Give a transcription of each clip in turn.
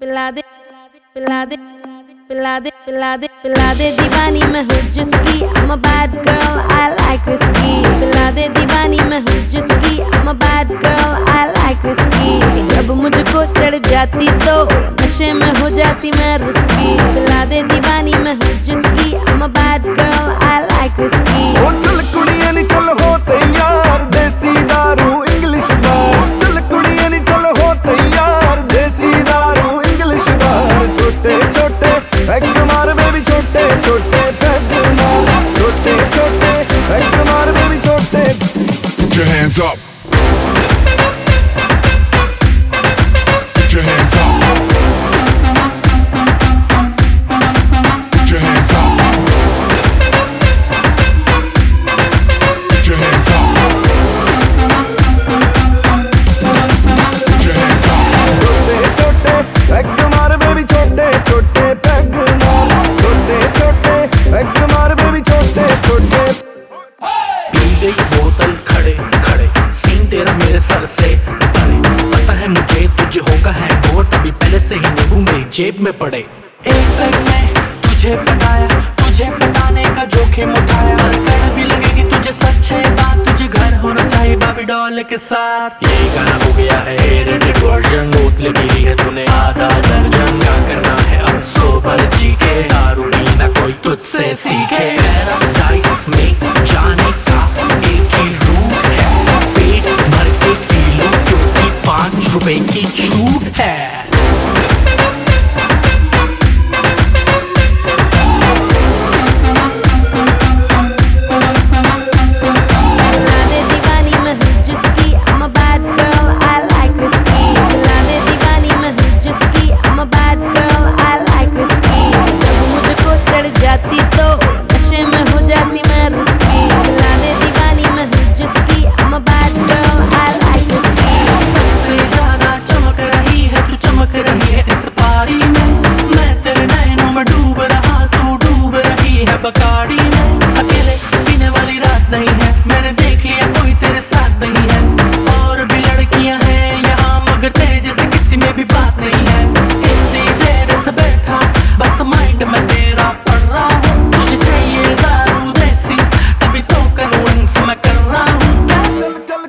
पिला दे पिला दे पिला दे दीवानी मैं हूँ जिसकी, I'm a bad girl, I like whiskey. पिला दे दीवानी मैं हूँ जिसकी, I'm a bad girl, I like whiskey. जब मुझको चढ़ जाती तो नशे में हो जाती मैं रिस्की पिला दे up. मेरी जेब में पड़े। एक पैग में तुझे पटाया, तुझे पटाने का जोखिम उठाया। और कड़वी लगेगी तुझे सच्चे बात तुझे घर होना चाहिए बाबी डॉल के साथ। ये गाना हो गया है रेटेड वर्जन बोतलें पी है तूने। आधा दर्जन क्या करना है अब सोबर जी के दारू पीना कोई तुझसे सीखे। पैराडाइस में जाने का एक ही रूट है। पेट भर के पी लो, क्योंकि पाँच रुपए की छूट है।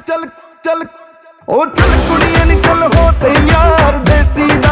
ਚੱਲ ਚੱਲ ਉਹ ਚੱਲ ਕੁੜੀਆਂ ਨੀ ਚੱਲ ਹੋ ਤੇ ਯਾਰ ਦੇਸੀ ਦਾ